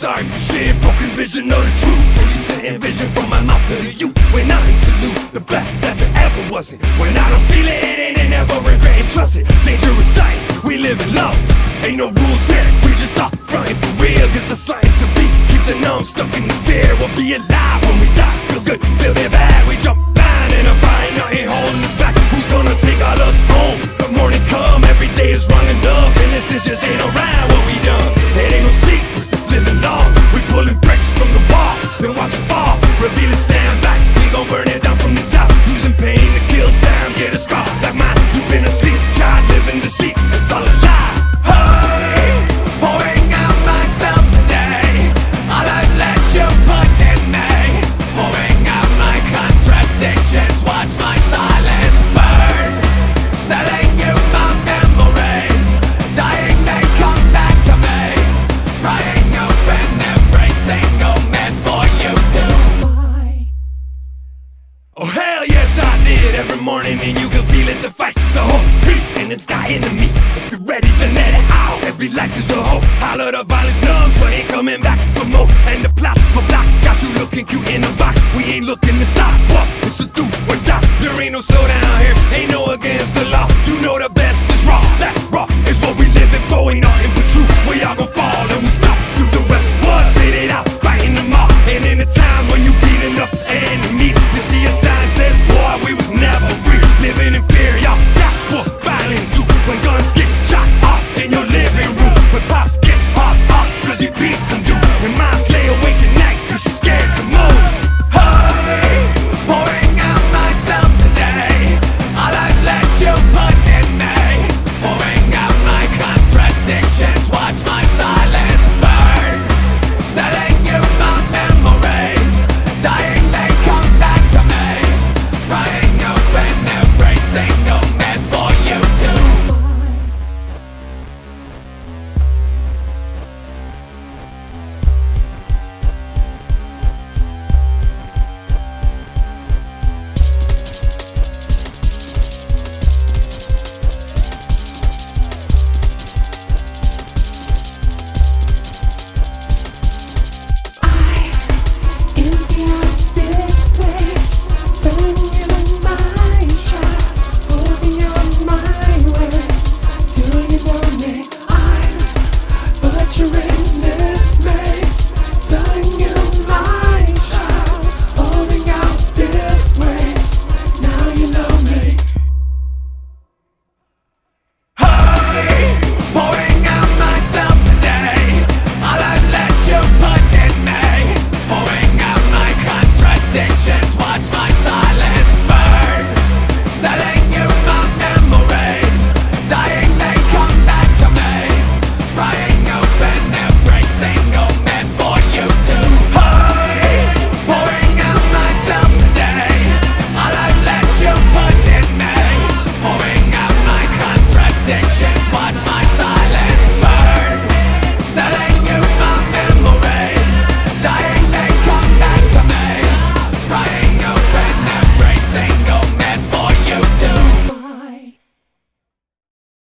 twisted, broken vision of the truth. For to envision from my mouth to the youth. Nothing to lose, the best that there ever wasn't. When I don't feel it, it ain't never regret and trust it. Dangerous sight, we live in love. Ain't no rules here, we just stop fronting for real. Gives us something to be, keep the numb stuck in the fear. We'll be alive when we die, feels good, feel it bad. We jump Reveal it's got into me. If you're ready then let it out. Every life is a hope. Holler the violence numb so ain't coming back for more. And the plastic for black got you looking cute in the box. We ain't looking decks.